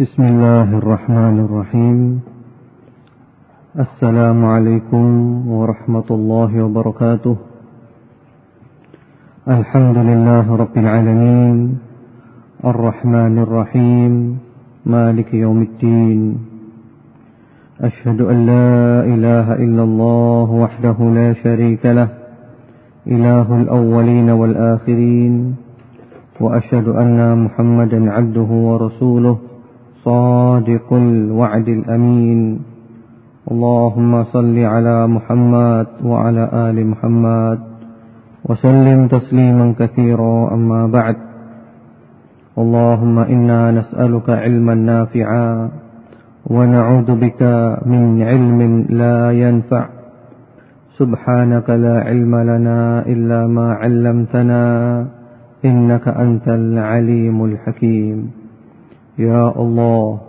بسم الله الرحمن الرحيم. السلام عليكم ورحمة الله وبركاته. الحمد لله رب العالمين. الرحمن الرحيم. مالك يوم الدين. أشهد أن لا إله إلا الله وحده لا شريك له. إله الأولين والآخرين. وأشهد أن محمدا عبده ورسوله. صادق الوعد الأمين. اللهم صل على محمد وعلى آل محمد وسلم تسليما كثيرا. أما بعد اللهم إنا نسألك علما نافعا ونعوذ بك من علم لا ينفع. سبحانك لا علم لنا إلا ما علمتنا إنك أنت العليم الحكيم. Ya Allah,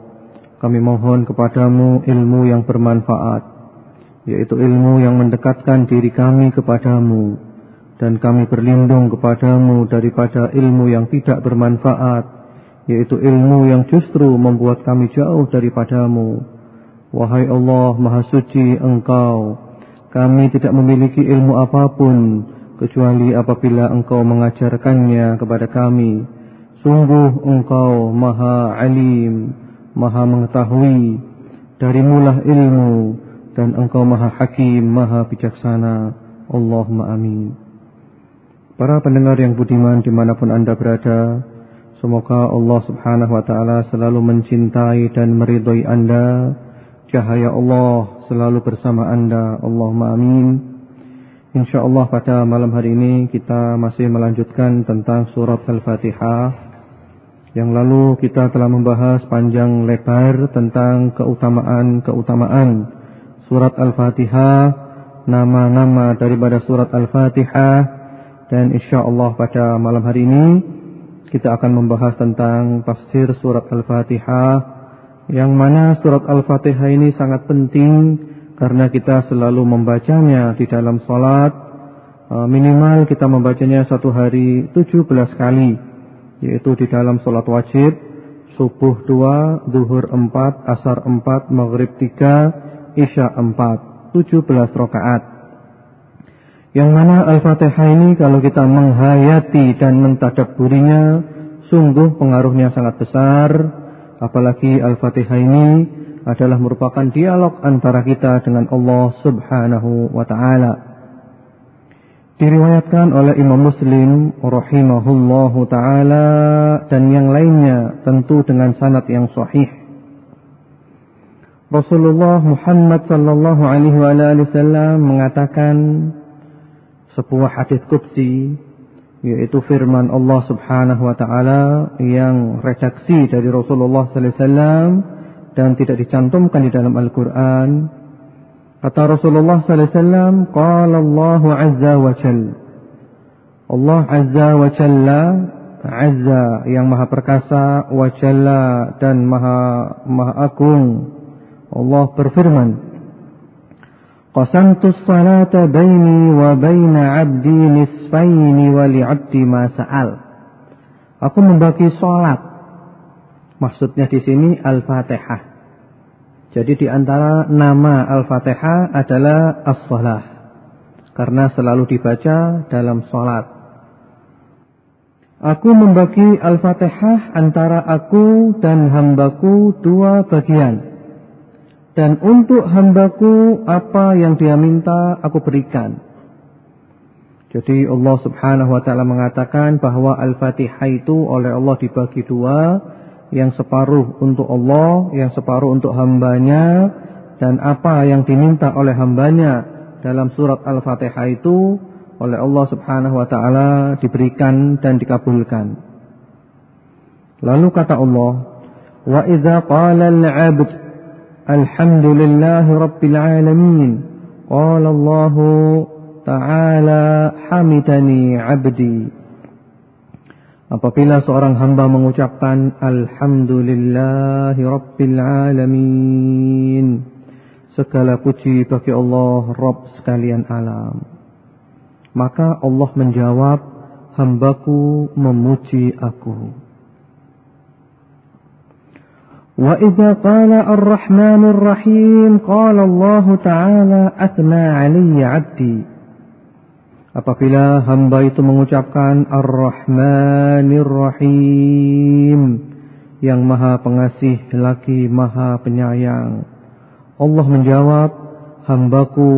kami mohon kepadamu ilmu yang bermanfaat, yaitu ilmu yang mendekatkan diri kami kepadamu, dan kami berlindung kepadamu daripada ilmu yang tidak bermanfaat, yaitu ilmu yang justru membuat kami jauh daripadamu. Wahai Allah, Maha Suci Engkau, kami tidak memiliki ilmu apa pun, kecuali apabila Engkau mengajarkannya kepada kami. Sungguh engkau maha alim, maha mengetahui, dari mulah ilmu, dan engkau maha hakim, maha bijaksana. Allahumma amin. Para pendengar yang budiman di mana pun anda berada, semoga Allah subhanahu wa ta'ala selalu mencintai dan meridhoi anda. Cahaya Allah selalu bersama anda. Allahumma amin. InsyaAllah pada malam hari ini kita masih melanjutkan tentang surat Al-Fatihah. Yang lalu kita telah membahas panjang lebar tentang keutamaan-keutamaan surat Al-Fatihah, nama-nama daripada surat Al-Fatihah, dan insya Allah pada malam hari ini kita akan membahas tentang tafsir surat Al-Fatihah, yang mana surat Al-Fatihah ini sangat penting karena kita selalu membacanya di dalam sholat, minimal kita membacanya satu hari 17 kali yaitu di dalam sholat wajib subuh dua, duhur empat, asar empat, maghrib tiga, isya empat, tujuh belas rakaat. Yang mana Al-Fatihah ini kalau kita menghayati dan mentadaburinya, sungguh pengaruhnya sangat besar. Apalagi Al-Fatihah ini adalah merupakan dialog antara kita dengan Allah Subhanahu wa taala. Diriwayatkan oleh Imam Muslim rahimahullahu taala dan yang lainnya tentu dengan sanad yang sahih. Rasulullah Muhammad sallallahu alaihi wasallam mengatakan sebuah hadis qudsi yaitu firman Allah Subhanahu wa taala yang redaksi dari Rasulullah sallallahu alaihi wasallam dan tidak dicantumkan di dalam Al-Qur'an Kata Rasulullah sallallahu alaihi wasallam, qala Allah azza wa jalla. Allah azza wa jalla, azza yang maha perkasa, wa jalla dan maha maha agung. Allah berfirman, Qasamtu salata baini wa baina 'abdi nisfaini wa li 'abdi ma sa'al. Aku membagi salat. Maksudnya di sini Al-Fatihah. Jadi di antara nama Al-Fatihah adalah As-Salah. Karena selalu dibaca dalam sholat. Aku membagi Al-Fatihah antara aku dan hambaku dua bagian. Dan untuk hambaku apa yang dia minta aku berikan. Jadi Allah subhanahu wa ta'ala mengatakan bahwa Al-Fatihah itu oleh Allah dibagi dua yang separuh untuk Allah, yang separuh untuk hambanya, dan apa yang diminta oleh hambanya dalam surat Al-Fatihah itu oleh Allah subhanahu wa ta'ala diberikan dan dikabulkan. Lalu kata Allah, Wa idha qala al-'abd alhamdulillahi rabbil alamin qala Allah ta'ala hamidani 'abdi Apabila seorang hamba mengucapkan Alhamdulillahi Segala puji bagi Allah Rabb sekalian alam. Maka Allah menjawab Hambaku memuji aku. Wa idha qala ar-Rahmanur Rahim Qala Allah Ta'ala atma alaiya abdi. Apabila hamba itu mengucapkan Ar-Rahmanir Rahim yang maha pengasih lagi maha penyayang. Allah menjawab, hambaku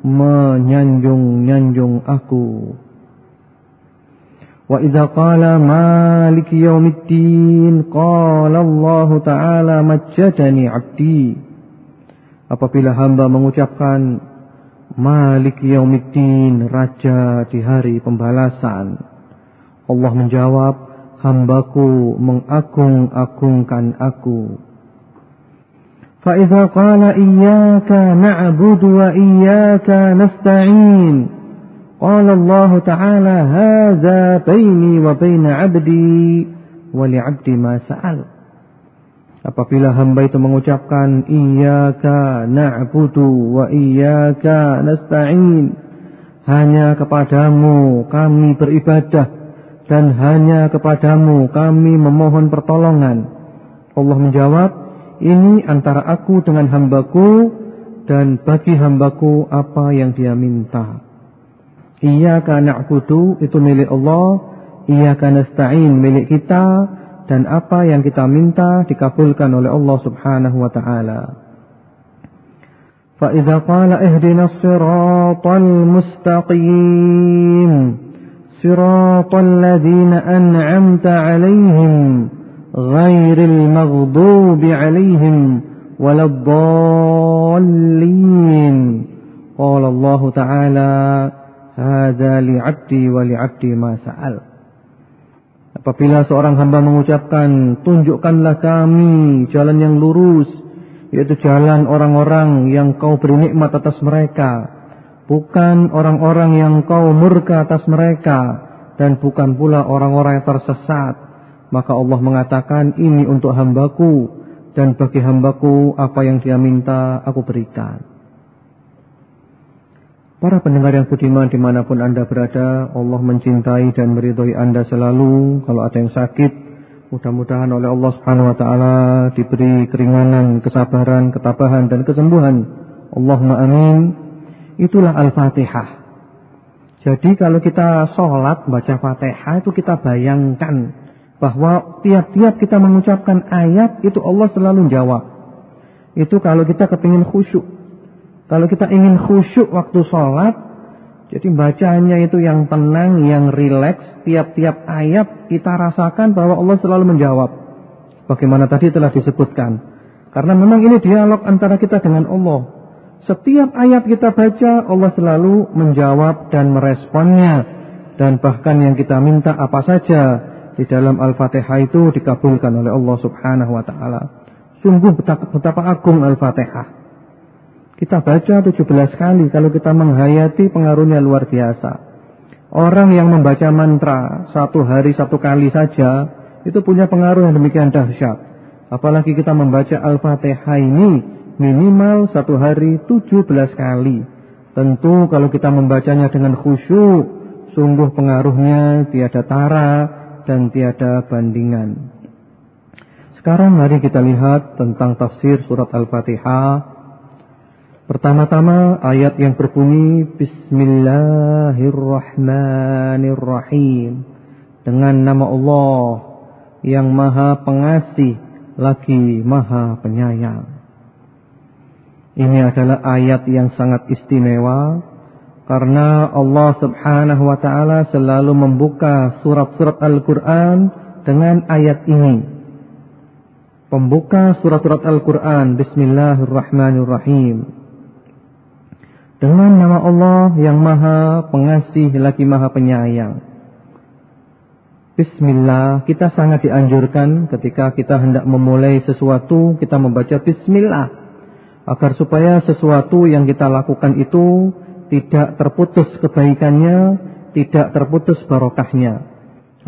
menyanjung-nyanjung aku. Wa idza qala maliki yaumiddin qala Allah taala majjadani 'abdi. Apabila hamba mengucapkan Malik yaumiddin, raja di hari pembalasan. Allah menjawab, hambaku mengagung-agungkan aku. Fa'idha qala iyaka na'budu wa iyaka nasta'in. Qala Allah Ta'ala, haza baini wa baina abdi wa li'abdi ma sa'al. Apabila hamba itu mengucapkan Iyaka na'budu wa iyaka nasta'in Hanya kepadamu kami beribadah Dan hanya kepadamu kami memohon pertolongan. Allah menjawab ini antara aku dengan hambaku dan bagi hambaku apa yang dia minta. Iyaka na'budu itu milik Allah, iyaka nasta'in milik kita dan apa yang kita minta dikabulkan oleh Allah Subhanahu wa taala. Fa idza qala ihdinas siratal mustaqim siratal ladzina an'amta 'alaihim ghairil maghdubi 'alaihim waladdallin. Qala Allah Ta'ala hadza li'abdi wa li'abdi ma sa'al. Apabila seorang hamba mengucapkan, tunjukkanlah kami jalan yang lurus, yaitu jalan orang-orang yang kau beri nikmat atas mereka, bukan orang-orang yang kau murka atas mereka, dan bukan pula orang-orang yang tersesat. Maka Allah mengatakan ini untuk hambaku dan bagi hambaku apa yang dia minta aku berikan. Para pendengar yang budiman di mana pun anda berada, Allah mencintai dan meridhoi anda selalu. Kalau ada yang sakit, mudah-mudahan oleh Allah Subhanahu Wa Taala diberi keringanan, kesabaran, ketabahan dan kesembuhan. Allahumma amin. Itulah Al-Fatihah. Jadi kalau kita sholat baca Fatihah itu kita bayangkan bahwa tiap-tiap kita mengucapkan ayat itu Allah selalu jawab. Itu kalau kita kepingin khusyuk. Kalau kita ingin khusyuk waktu sholat, jadi bacanya itu yang tenang, yang rileks. Tiap-tiap ayat kita rasakan bahwa Allah selalu menjawab. Bagaimana tadi telah disebutkan. Karena memang ini dialog antara kita dengan Allah. Setiap ayat kita baca, Allah selalu menjawab dan meresponnya. Dan bahkan yang kita minta apa saja, di dalam Al-Fatihah itu dikabulkan oleh Allah Subhanahu wa taala. Sungguh betapa, betapa agung Al-Fatihah. Kita baca 17 kali kalau kita menghayati pengaruhnya luar biasa. Orang yang membaca mantra satu hari satu kali saja itu punya pengaruh yang demikian dahsyat. Apalagi kita membaca Al-Fatihah ini minimal satu hari 17 kali. Tentu kalau kita membacanya dengan khusyuk, sungguh pengaruhnya tiada tara, dan tiada bandingan. Sekarang mari kita lihat tentang tafsir surat Al-Fatihah. Pertama-tama ayat yang berbunyi Bismillahirrahmanirrahim. Dengan nama Allah yang maha pengasih lagi maha penyayang. Ini adalah ayat yang sangat istimewa karena Allah subhanahu wa ta'ala selalu membuka surat-surat Al-Quran dengan ayat ini. Pembuka surat-surat Al-Quran. Bismillahirrahmanirrahim. Dengan nama Allah yang maha pengasih lagi maha penyayang. Bismillah, kita sangat dianjurkan ketika kita hendak memulai sesuatu, kita membaca Bismillah. Agar supaya sesuatu yang kita lakukan itu tidak terputus kebaikannya, tidak terputus barokahnya.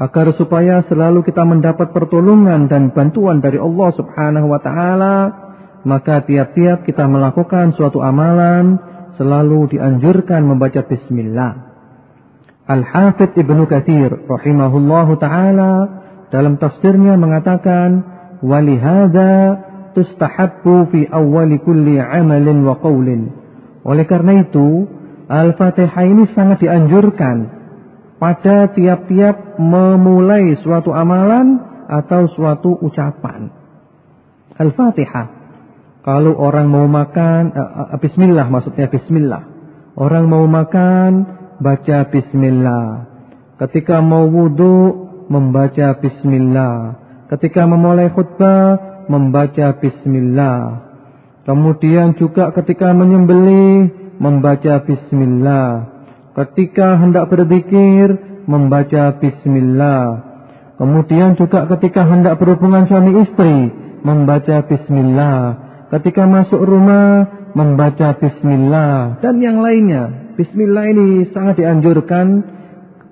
Agar supaya selalu kita mendapat pertolongan dan bantuan dari Allah Subhanahu wa taala, maka tiap-tiap kita melakukan suatu amalan selalu dianjurkan membaca bismillah. Al-Hafidh Ibnu Katsir rahimahullahu taala dalam tafsirnya mengatakan walihada tustahabbu fi awwali kulli amalin wa qawlin. Oleh karena itu, Al-Fatihah ini sangat dianjurkan pada tiap-tiap memulai suatu amalan atau suatu ucapan. Al-Fatihah. Kalau orang mau makan, uh, uh, bismillah maksudnya bismillah. Orang mau makan, baca bismillah. Ketika mau wudhu, membaca bismillah. Ketika memulai khutbah, membaca bismillah. Kemudian juga ketika menyembelih, membaca bismillah. Ketika hendak berzikir, membaca bismillah. Kemudian juga ketika hendak berhubungan suami istri, membaca bismillah. Ketika masuk rumah, membaca bismillah. Dan yang lainnya. Bismillah ini sangat dianjurkan.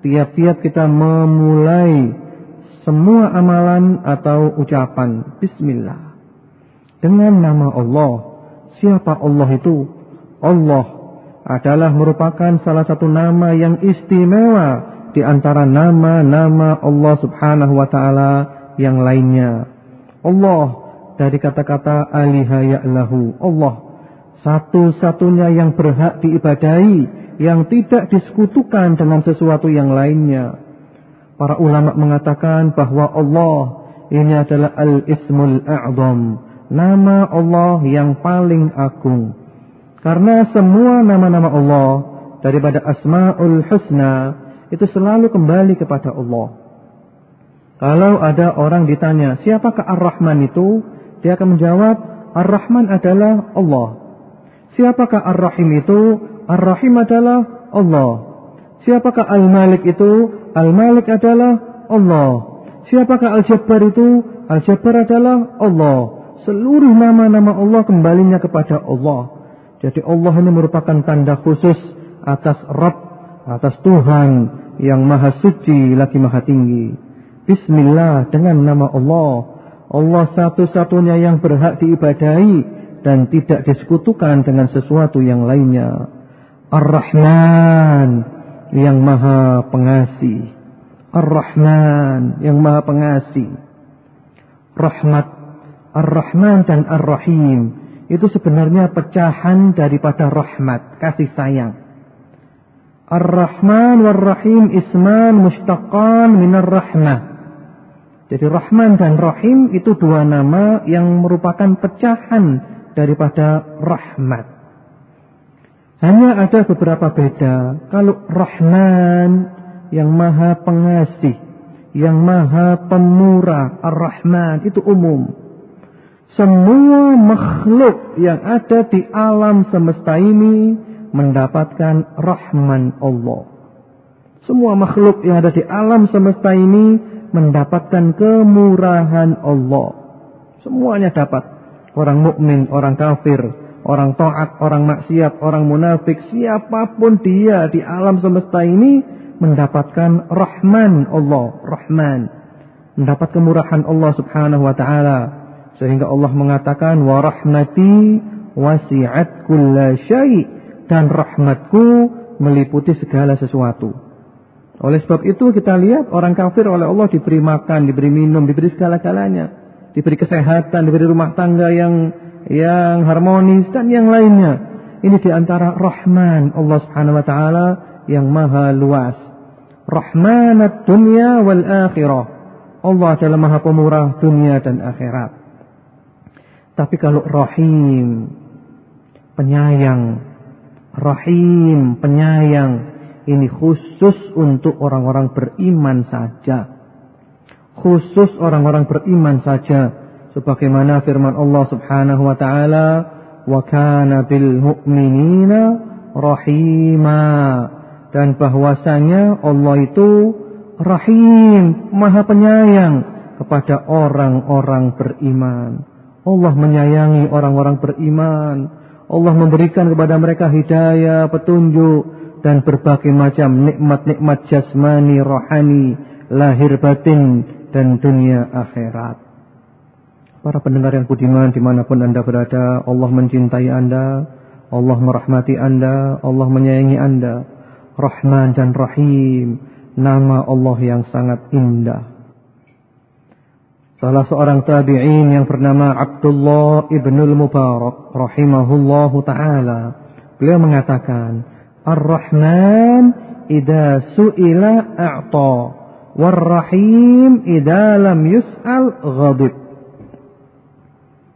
Tiap-tiap kita memulai semua amalan atau ucapan. Bismillah. Dengan nama Allah. Siapa Allah itu? Allah adalah merupakan salah satu nama yang istimewa di antara nama-nama Allah Subhanahu wa taala yang lainnya. Allah dari kata-kata aliha lahu Allah satu-satunya yang berhak diibadahi yang tidak disekutukan dengan sesuatu yang lainnya. Para ulama mengatakan bahwa Allah ini adalah al-ismul a'zam. Nama Allah yang paling agung. Karena semua nama-nama Allah daripada asmaul husna itu selalu kembali kepada Allah. Kalau ada orang ditanya siapakah ar-rahman itu dia akan menjawab, Ar-Rahman adalah Allah. Siapakah Ar-Rahim itu? Ar-Rahim adalah Allah. Siapakah Al-Malik itu? Al-Malik adalah Allah. Siapakah Al-Jabbar itu? Al-Jabbar adalah Allah. Seluruh nama-nama Allah kembalinya kepada Allah. Jadi Allah ini merupakan tanda khusus atas Rabb, atas Tuhan yang maha suci lagi maha tinggi. Bismillah dengan nama Allah Allah satu-satunya yang berhak diibadahi dan tidak disekutukan dengan sesuatu yang lainnya. Ar-Rahman yang maha pengasih. Ar-Rahman yang maha pengasih. Rahmat Ar-Rahman dan Ar-Rahim itu sebenarnya pecahan daripada rahmat, kasih sayang. Ar-Rahman war-Rahim isman mustaqan minar rahmah. Jadi Rahman dan Rahim itu dua nama yang merupakan pecahan daripada rahmat. Hanya ada beberapa beda. Kalau Rahman yang maha pengasih, yang maha pemurah, Ar-Rahman itu umum. Semua makhluk yang ada di alam semesta ini mendapatkan Rahman Allah. Semua makhluk yang ada di alam semesta ini mendapatkan kemurahan Allah. Semuanya dapat. Orang mukmin, orang kafir, orang taat, orang maksiat, orang munafik, siapa pun dia di alam semesta ini mendapatkan rahman Allah, rahman. Mendapat kemurahan Allah Subhanahu wa taala. Sehingga Allah mengatakan wa rahmati wasi'at kulla syai' dan rahmatku meliputi segala sesuatu. Oleh sebab itu kita lihat orang kafir oleh Allah diberi makan, diberi minum, diberi segala-galanya. Diberi kesehatan, diberi rumah tangga yang yang harmonis dan yang lainnya. Ini di antara rahman Allah subhanahu wa ta'ala yang maha luas. Rahmanat dunia wal akhirah. Allah adalah maha pemurah dunia dan akhirat. Tapi kalau rahim, penyayang. Rahim, penyayang ini khusus untuk orang-orang beriman saja. Khusus orang-orang beriman saja. Sebagaimana firman Allah subhanahu wa ta'ala. Wa kana bil mu'minina rahima. Dan bahwasanya Allah itu rahim, maha penyayang kepada orang-orang beriman. Allah menyayangi orang-orang beriman. Allah memberikan kepada mereka hidayah, petunjuk dan berbagai macam nikmat-nikmat jasmani, rohani, lahir batin, dan dunia akhirat. Para pendengar yang budiman di mana pun anda berada, Allah mencintai anda, Allah merahmati anda, Allah menyayangi anda. Rahman dan Rahim, nama Allah yang sangat indah. Salah seorang tabi'in yang bernama Abdullah ibnul Mubarak rahimahullahu taala. Beliau mengatakan, Ar-Rahman idza su'ila a'ta, war-Rahim idza lam yus'al ghadib.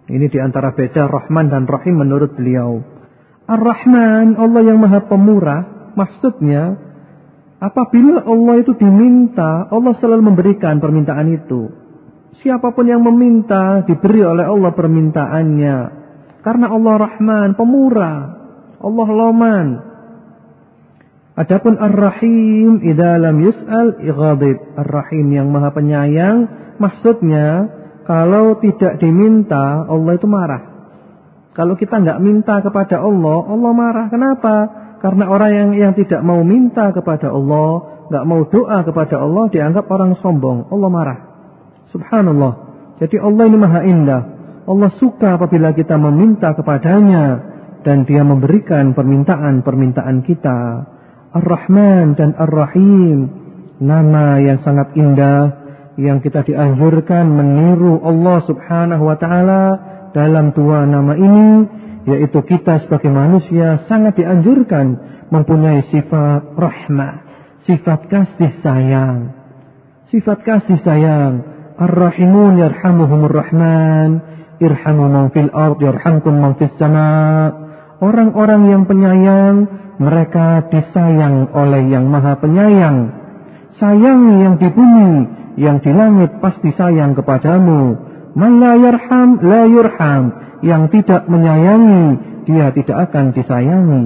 Ini di antara beda Rahman dan Rahim menurut beliau. Ar-Rahman, Allah yang maha pemurah, maksudnya apabila Allah itu diminta, Allah selalu memberikan permintaan itu. Siapa pun yang meminta diberi oleh Allah permintaannya. Karena Allah Rahman, pemurah. Allah Loman. Adapun Ar-Rahim idza lam yus'al ighadib. Ar-Rahim yang Maha Penyayang maksudnya kalau tidak diminta Allah itu marah. Kalau kita nggak minta kepada Allah, Allah marah. Kenapa? Karena orang yang yang tidak mau minta kepada Allah, nggak mau doa kepada Allah dianggap orang sombong. Allah marah. Subhanallah. Jadi Allah ini maha indah. Allah suka apabila kita meminta kepadanya dan dia memberikan permintaan-permintaan kita. Ar-Rahman dan Ar-Rahim. Nama yang sangat indah yang kita dianjurkan meniru Allah Subhanahu wa taala dalam dua nama ini yaitu kita sebagai manusia sangat dianjurkan mempunyai sifat rahmah, sifat kasih sayang. Sifat kasih sayang Ar-Rahimun yarhamuhumur Rahman. Irhamu man fil ard yarhamkum man fis sama. Orang-orang yang penyayang, mereka disayang oleh yang maha penyayang. Sayangi yang di bumi, yang di langit pasti sayang kepadamu. Man la yarham, la. Yang tidak menyayangi, dia tidak akan disayangi.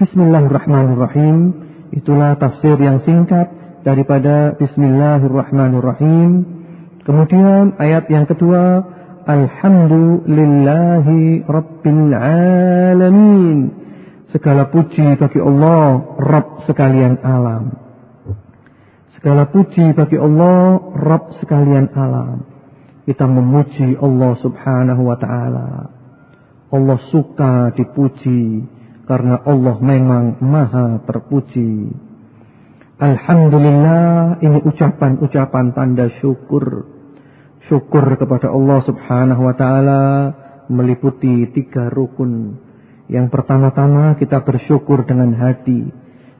Bismillahirrahmanirrahim. Itulah tafsir yang singkat daripada Bismillahirrahmanirrahim. Kemudian ayat yang kedua, Alhamdulillahi Rabbil Alamin. Segala puji bagi Allah, Rabb sekalian alam. Segala puji bagi Allah, Rabb sekalian alam. Kita memuji Allah subhanahu wa ta'ala. Allah suka dipuji karena Allah memang maha terpuji. Alhamdulillah ini ucapan-ucapan tanda syukur. Syukur kepada Allah subhanahu wa ta'ala meliputi tiga rukun. Yang pertama-tama kita bersyukur dengan hati.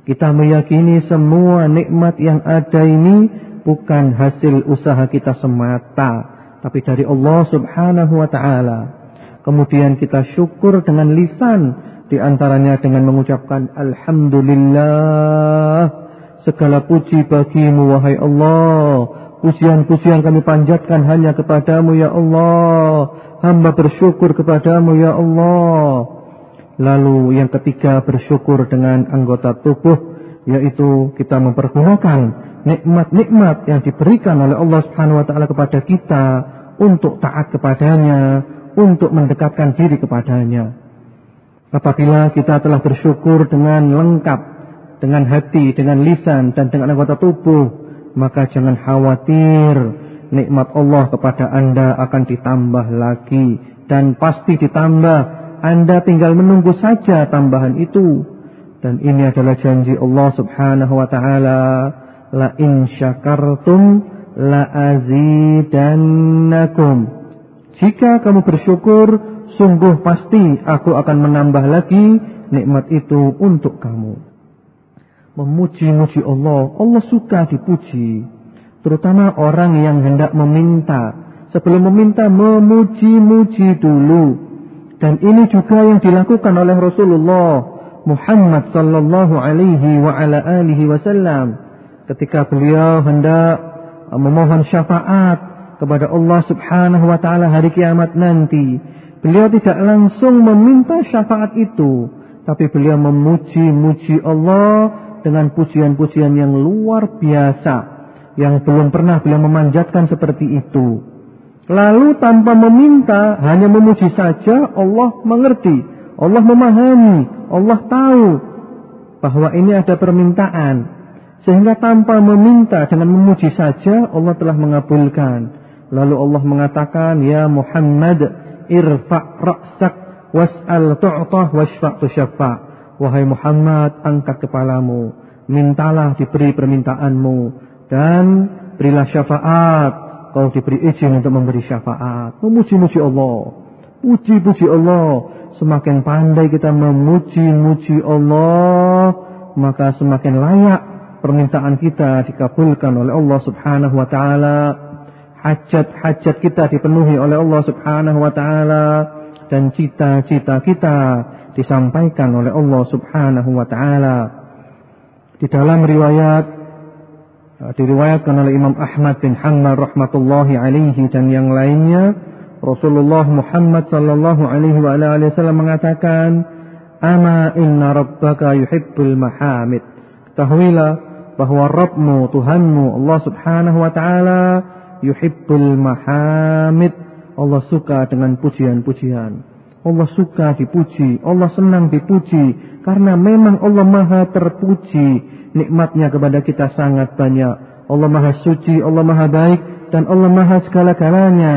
Kita meyakini semua nikmat yang ada ini bukan hasil usaha kita semata. Tapi dari Allah subhanahu wa ta'ala. Kemudian kita syukur dengan lisan. Di antaranya dengan mengucapkan Alhamdulillah. Segala puji bagimu wahai Allah. Pujian-pujian kami panjatkan hanya kepadamu ya Allah. Hamba bersyukur kepadamu ya Allah. Lalu yang ketiga bersyukur dengan anggota tubuh. Yaitu kita mempergunakan nikmat-nikmat yang diberikan oleh Allah subhanahu wa ta'ala kepada kita. Untuk taat kepadanya. Untuk mendekatkan diri kepadanya. Apabila kita telah bersyukur dengan lengkap dengan hati, dengan lisan dan dengan anggota tubuh, maka jangan khawatir nikmat Allah kepada Anda akan ditambah lagi dan pasti ditambah. Anda tinggal menunggu saja tambahan itu. Dan ini adalah janji Allah Subhanahu wa taala, la in syakartum la azidannakum. Jika kamu bersyukur, sungguh pasti aku akan menambah lagi nikmat itu untuk kamu memuji-muji Allah. Allah suka dipuji. Terutama orang yang hendak meminta. Sebelum meminta, memuji-muji dulu. Dan ini juga yang dilakukan oleh Rasulullah Muhammad sallallahu alaihi wa ala alihi wasallam ketika beliau hendak memohon syafaat kepada Allah Subhanahu wa taala hari kiamat nanti. Beliau tidak langsung meminta syafaat itu, tapi beliau memuji-muji Allah dengan pujian-pujian yang luar biasa yang belum pernah beliau memanjatkan seperti itu. Lalu tanpa meminta, hanya memuji saja, Allah mengerti, Allah memahami, Allah tahu bahwa ini ada permintaan. Sehingga tanpa meminta dengan memuji saja, Allah telah mengabulkan. Lalu Allah mengatakan, Ya Muhammad, irfa' ra'sak was'al tu'tah wasfa' tusyaffa' Wahai Muhammad, angkat kepalamu, mintalah diberi permintaanmu, dan berilah syafaat, kau diberi izin untuk memberi syafaat. Memuji-muji Allah. Puji-puji Allah. Semakin pandai kita memuji-muji Allah, maka semakin layak permintaan kita dikabulkan oleh Allah Subhanahu wa taala. Hajat-hajat kita dipenuhi oleh Allah Subhanahu wa taala dan cita-cita kita disampaikan oleh Allah Subhanahu wa taala. Di dalam riwayat diriwayatkan oleh Imam Ahmad bin Hanbal rahmatullahi alaihi dan yang lainnya Rasulullah Muhammad sallallahu alaihi wa alihi wasallam mengatakan ama inna rabbaka yuhibbul mahamid ketahuilah bahwa Rabbmu Tuhanmu Allah Subhanahu wa taala yuhibbul mahamid Allah suka dengan pujian-pujian. Allah suka dipuji, Allah senang dipuji, karena memang Allah maha terpuji, nikmatnya kepada kita sangat banyak. Allah maha suci, Allah maha baik, dan Allah maha segala-galanya,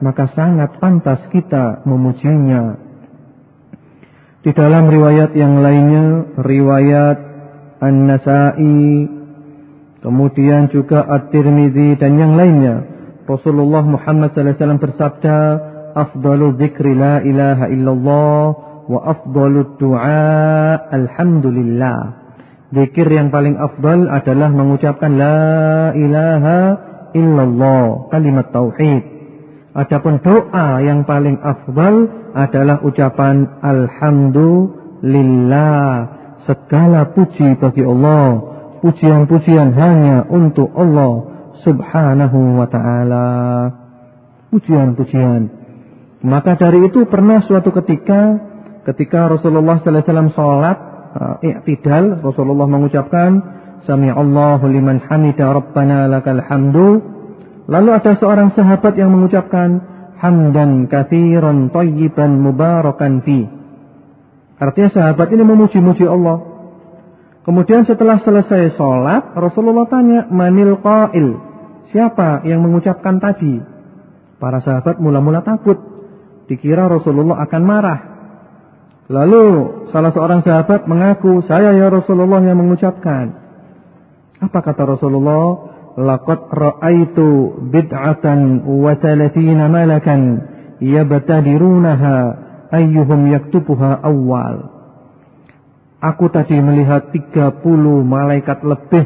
maka sangat pantas kita memujinya. Di dalam riwayat yang lainnya, riwayat An-Nasai, kemudian juga At-Tirmidzi dan yang lainnya, Rasulullah Muhammad SAW bersabda, afdalu dzikri la ilaha illallah wa afdalu du'a alhamdulillah. Zikir yang paling afdal adalah mengucapkan la ilaha illallah, kalimat tauhid. Adapun doa yang paling afdal adalah ucapan alhamdulillah. Segala puji bagi Allah. Pujian-pujian hanya untuk Allah subhanahu wa ta'ala. Pujian-pujian. Maka dari itu pernah suatu ketika ketika Rasulullah sallallahu alaihi wasallam salat uh, i'tidal Rasulullah mengucapkan sami Allahu liman hamida rabbana lakal hamdu. Lalu ada seorang sahabat yang mengucapkan hamdan katsiran thayyiban mubarakan fi. Artinya sahabat ini memuji-muji Allah. Kemudian setelah selesai salat Rasulullah tanya manil qail siapa yang mengucapkan tadi para sahabat mula-mula takut Dikira Rasulullah akan marah. Lalu salah seorang sahabat mengaku, saya ya Rasulullah yang mengucapkan. Apa kata Rasulullah? Laqad ra'aitu bid'atan wa thalathina malakan yabtadirunaha ayyuhum yaktubuha awal. Aku tadi melihat 30 malaikat lebih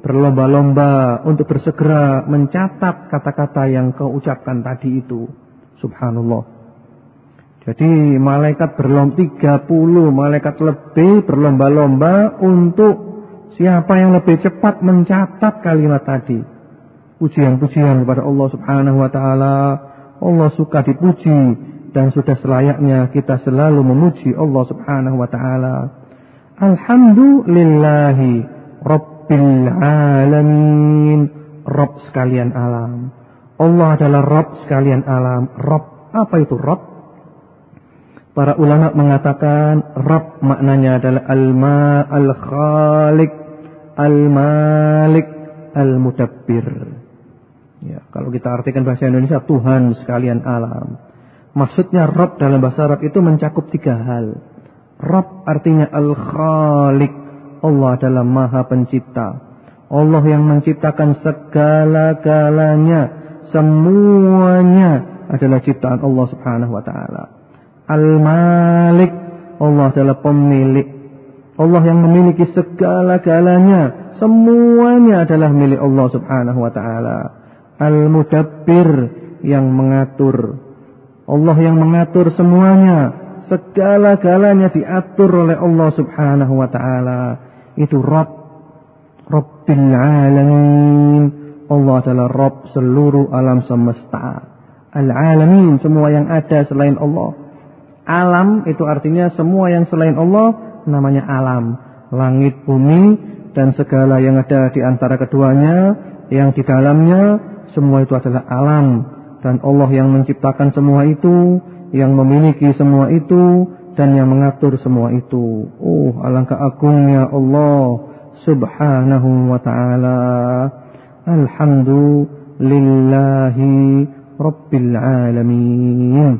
berlomba-lomba untuk bersegera mencatat kata-kata yang kau ucapkan tadi itu. Subhanallah. Jadi malaikat berlomba 30 malaikat lebih berlomba-lomba untuk siapa yang lebih cepat mencatat kalimat tadi. Pujian-pujian kepada Allah Subhanahu wa taala. Allah suka dipuji dan sudah selayaknya kita selalu memuji Allah Subhanahu wa taala. Alhamdulillahi rabbil alamin. Rabb sekalian alam. Allah adalah Rabb sekalian alam. Rabb apa itu Rabb? Para ulama mengatakan Rabb maknanya adalah Al-Ma Al-Khaliq Al-Malik Al-Mudabbir. Ya, kalau kita artikan bahasa Indonesia Tuhan sekalian alam. Maksudnya Rabb dalam bahasa Arab itu mencakup tiga hal. Rabb artinya Al-Khaliq. Allah adalah Maha Pencipta. Allah yang menciptakan segala-galanya, semuanya adalah ciptaan Allah Subhanahu wa taala. Al-Malik. Allah adalah pemilik. Allah yang memiliki segala-galanya. Semuanya adalah milik Allah subhanahu wa ta'ala. Al-Mudabbir yang mengatur. Allah yang mengatur semuanya. Segala-galanya diatur oleh Allah subhanahu wa ta'ala. Itu Rabb. Rabbil Alamin. Allah adalah Rabb seluruh alam semesta. Al-Alamin. Semua yang ada selain Allah. Alam itu artinya semua yang selain Allah namanya alam. Langit, bumi, dan segala yang ada di antara keduanya, yang di dalamnya, semua itu adalah alam. Dan Allah yang menciptakan semua itu, yang memiliki semua itu, dan yang mengatur semua itu. Oh, alangkah agungnya Allah subhanahu wa ta'ala. Alhamdulillahi rabbil alamin.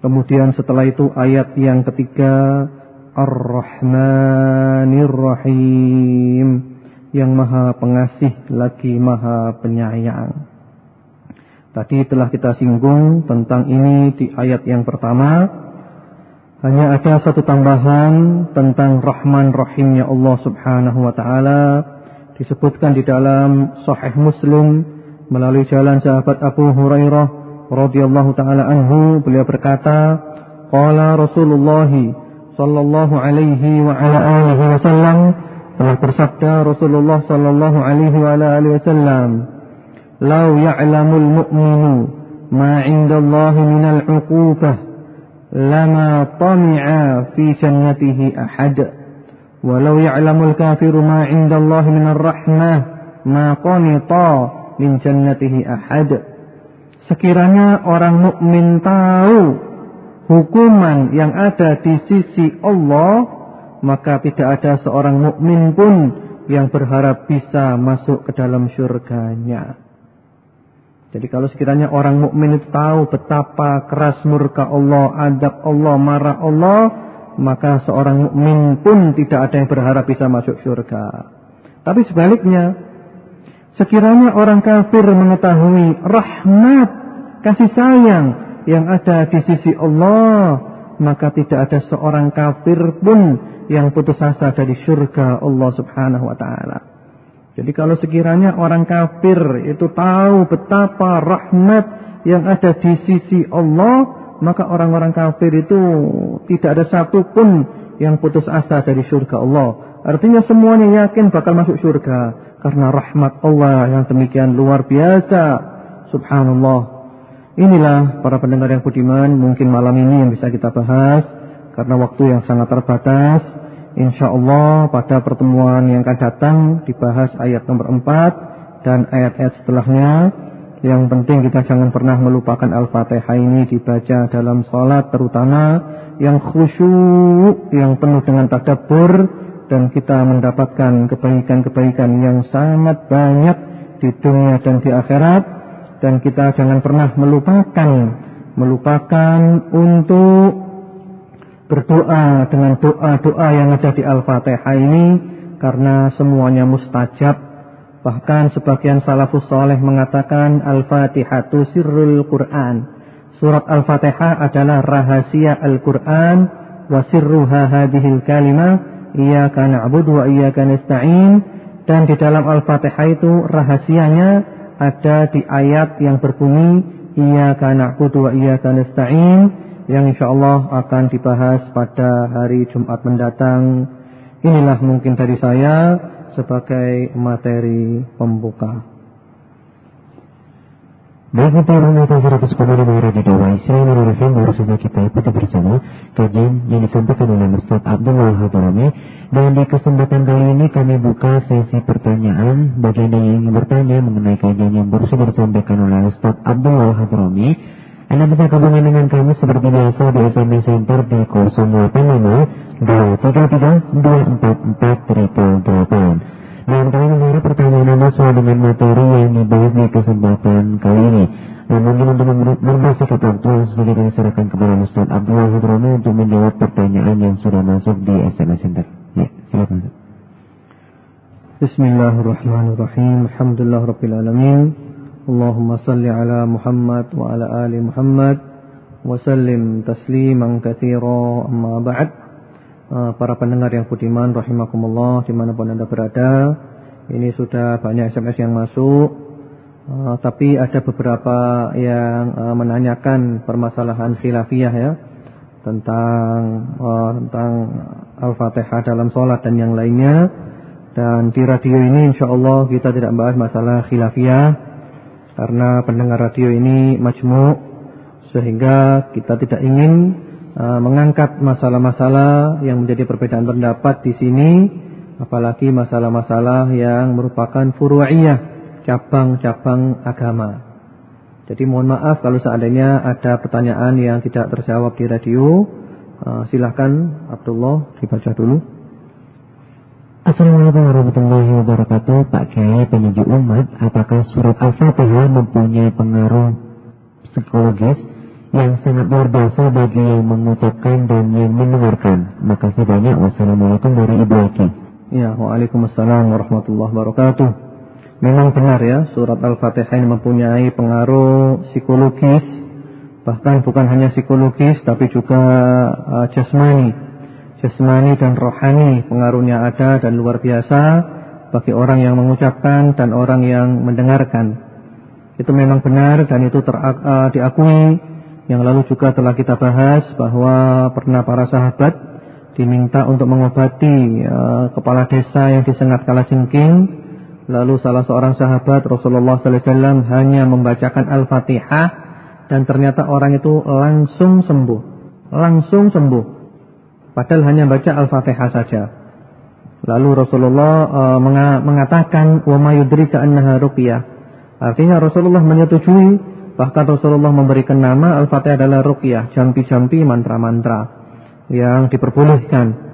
Kemudian setelah itu ayat yang ketiga Ar-Rahmanir Rahim yang maha pengasih lagi maha penyayang. Tadi telah kita singgung tentang ini di ayat yang pertama. Hanya ada satu tambahan tentang Rahman Rahimnya Allah Subhanahu wa taala. Disebutkan di dalam Sahih Muslim melalui jalan sahabat Abu Hurairah radhiyallahu taala anhu. Beliau berkata qala Rasulullah sallallahu alaihi wa ala alihi wasallam telah bersabda Rasulullah sallallahu alaihi wa ala alihi wasallam "Lau ya'lamul mu'minu ma 'inda Allah min al-'uqubah lama tami'a fi jannatihi ahad walau ya'lamul kafiru ma 'inda Allah min ar-rahmah ma qanita min jannatihi ahad." Sekiranya orang mukmin tahu hukuman yang ada di sisi Allah, maka tidak ada seorang mukmin pun yang berharap bisa masuk ke dalam surganya. Jadi kalau sekiranya orang mukmin itu tahu betapa keras murka Allah, adab Allah, marah Allah, maka seorang mukmin pun tidak ada yang berharap bisa masuk surga. Tapi sebaliknya, sekiranya orang kafir mengetahui rahmat, kasih sayang yang ada di sisi Allah, maka tidak ada seorang kafir pun yang putus asa dari surga Allah Subhanahu wa taala. Jadi kalau sekiranya orang kafir itu tahu betapa rahmat yang ada di sisi Allah, maka orang-orang kafir itu tidak ada satu pun yang putus asa dari surga Allah. Artinya semuanya yakin bakal masuk surga karena rahmat Allah yang demikian luar biasa. Subhanallah. Inilah para pendengar yang budiman, mungkin malam ini yang bisa kita bahas karena waktu yang sangat terbatas. Insya Allah pada pertemuan yang akan datang dibahas ayat nomor 4 dan ayat-ayat setelahnya. Yang penting kita jangan pernah melupakan Al-Fatihah ini dibaca dalam sholat terutama yang khusyuk, yang penuh dengan tadabbur dan kita mendapatkan kebaikan-kebaikan yang sangat banyak di dunia dan di akhirat dan kita jangan pernah melupakan melupakan untuk berdoa dengan doa-doa yang ada di Al-Fatihah ini karena semuanya mustajab. Bahkan sebagian salafus soleh mengatakan Al-Fatihatu sirrul Quran. Surat Al-Fatihah adalah rahasia Al-Quran. Wa sirruha hadhil kalimah iyyaka na'budu wa iyyaka nasta'in. Dan di dalam Al-Fatihah itu rahasianya ada di ayat yang berbunyi Iyyaka na'budu wa iyyaka nasta'in yang insyaallah akan dibahas pada hari Jumat mendatang. Inilah mungkin dari saya sebagai materi pembuka. Baik untuk orang 100,5 Radio Dawa Islam FM baru saja kita ikuti bersama kajian yang disampaikan oleh Ustaz Abdullah Hadarami dan di kesempatan kali ini kami buka sesi pertanyaan bagi Anda yang ingin bertanya mengenai kajian yang baru saja disampaikan oleh Ustaz Abdullah Hadarami Anda bisa gabungan dengan kami seperti biasa di SMS Center di 085 233 244 dan kami mengharap pertanyaan Anda sesuai dengan materi yang dibahas di kesempatan kali ini. Mungkin untuk membersihkan waktu, sedikit kami serahkan kepada Ustaz Abdullah Hidrono untuk menjawab pertanyaan yang sudah masuk di SMS Center. Ya, silakan. Bismillahirrahmanirrahim. Alhamdulillah Rabbil Alamin. Allahumma Muhammad wa ala ali Muhammad. Wa sallim tasliman kathira amma ba'd. Eh, para pendengar yang budiman rahimakumullah di mana pun anda berada ini sudah banyak SMS yang masuk uh, tapi ada beberapa yang uh, menanyakan permasalahan khilafiyah ya tentang uh, tentang Al-Fatihah dalam sholat dan yang lainnya dan di radio ini insya Allah kita tidak bahas masalah khilafiyah karena pendengar radio ini majmuk sehingga kita tidak ingin Eh, mengangkat masalah-masalah yang menjadi perbedaan pendapat di sini, apalagi masalah-masalah yang merupakan furu'iyah, cabang-cabang agama. Jadi mohon maaf kalau seandainya ada pertanyaan yang tidak terjawab di radio, uh, silahkan Abdullah dibaca dulu. Assalamualaikum warahmatullahi wabarakatuh Pak Kiai penyejuk umat Apakah surat Al-Fatihah mempunyai pengaruh psikologis yang sangat luar biasa bagi yang mengucapkan dan yang mendengarkan. Makasih banyak. Wassalamualaikum dari Ibu. Ya, Waalaikumsalam warahmatullahi wabarakatuh. Memang benar ya, surat Al-Fatihah ini mempunyai pengaruh psikologis, bahkan bukan hanya psikologis, tapi juga uh, jasmani. Jasmani dan rohani pengaruhnya ada dan luar biasa bagi orang yang mengucapkan dan orang yang mendengarkan. Itu memang benar dan itu ter, uh, diakui. Yang lalu juga telah kita bahas bahwa pernah para sahabat diminta untuk mengobati uh, kepala desa yang disengat kala jengking Lalu salah seorang sahabat Rasulullah SAW hanya membacakan Al-Fatihah dan ternyata orang itu langsung sembuh. Langsung sembuh. Padahal hanya baca Al-Fatihah saja. Lalu Rasulullah uh, mengatakan wa may yudrika annaha ruqyah. Artinya Rasulullah menyetujui bahkan Rasulullah memberikan nama Al-Fatihah adalah ruqyah, jampi-jampi mantra-mantra yang diperbolehkan.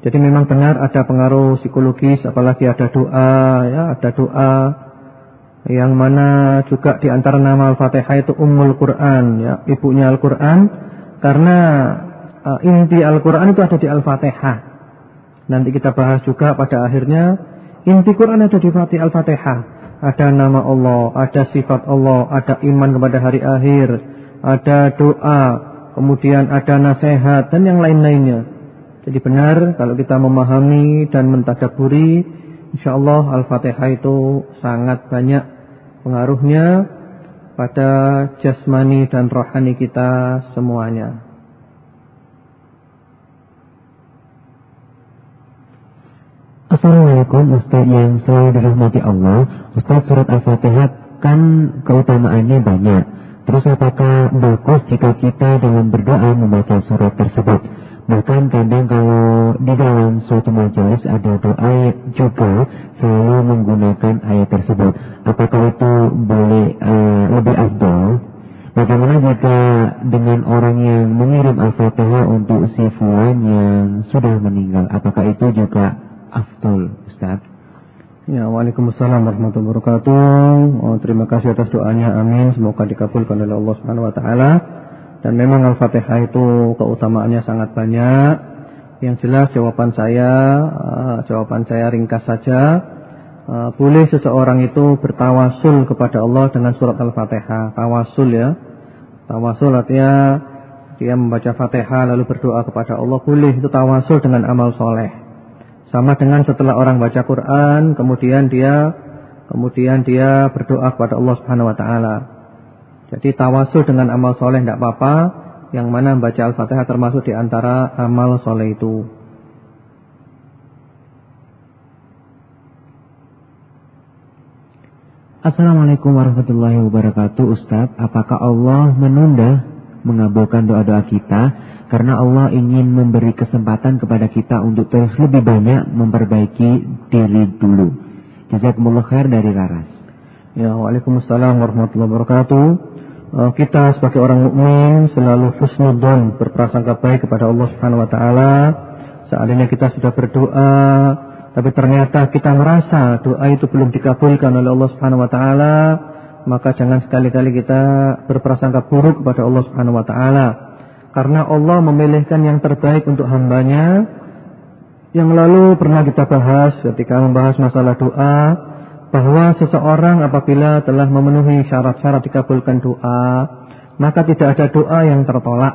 Jadi memang benar ada pengaruh psikologis apalagi ada doa ya, ada doa yang mana juga di antara nama Al-Fatihah itu Ummul Quran ya, ibunya Al-Quran karena uh, inti Al-Quran itu ada di Al-Fatihah. Nanti kita bahas juga pada akhirnya inti Quran ada di Al-Fatihah. Ada nama Allah, ada sifat Allah, ada iman kepada hari akhir, ada doa, kemudian ada nasihat dan yang lain-lainnya. Jadi benar kalau kita memahami dan mentadaburi insyaallah Al-Fatihah itu sangat banyak pengaruhnya pada jasmani dan rohani kita semuanya. Assalamualaikum Ustaz yang selalu dirahmati Allah Ustaz surat Al-Fatihah kan keutamaannya banyak Terus apakah bagus jika kita dalam berdoa membaca surat tersebut Bahkan kadang kalau di dalam suatu majelis ada doa juga selalu menggunakan ayat tersebut. Apakah itu boleh uh, lebih afdol? Bagaimana jika dengan orang yang mengirim Al-Fatihah untuk si fulan yang sudah meninggal? Apakah itu juga afdol, Ustaz? Ya, Waalaikumsalam warahmatullahi wabarakatuh. Oh, terima kasih atas doanya. Amin. Semoga dikabulkan oleh Allah Subhanahu wa taala. Dan memang Al-Fatihah itu keutamaannya sangat banyak. Yang jelas jawaban saya, uh, jawaban saya ringkas saja. Uh, boleh seseorang itu bertawasul kepada Allah dengan surat Al-Fatihah. Tawasul ya. Tawasul artinya dia membaca Fatihah lalu berdoa kepada Allah. Boleh itu tawasul dengan amal soleh. Sama dengan setelah orang baca Quran, kemudian dia kemudian dia berdoa kepada Allah Subhanahu wa taala. Jadi tawasul dengan amal soleh tidak apa-apa. Yang mana membaca Al-Fatihah termasuk di antara amal soleh itu. Assalamualaikum warahmatullahi wabarakatuh Ustadz Apakah Allah menunda mengabulkan doa-doa kita Karena Allah ingin memberi kesempatan kepada kita Untuk terus lebih banyak memperbaiki diri dulu Jazakumullah khair dari Raras Ya Waalaikumsalam warahmatullahi wabarakatuh Eh, kita sebagai orang mukmin selalu husnudzon berprasangka baik kepada Allah Subhanahu wa taala. Seandainya kita sudah berdoa tapi ternyata kita merasa doa itu belum dikabulkan oleh Allah Subhanahu wa taala, maka jangan sekali-kali kita berprasangka buruk kepada Allah Subhanahu wa taala. Karena Allah memilihkan yang terbaik untuk hambanya. Yang lalu pernah kita bahas ketika membahas masalah doa bahwa seseorang apabila telah memenuhi syarat-syarat dikabulkan doa, maka tidak ada doa yang tertolak.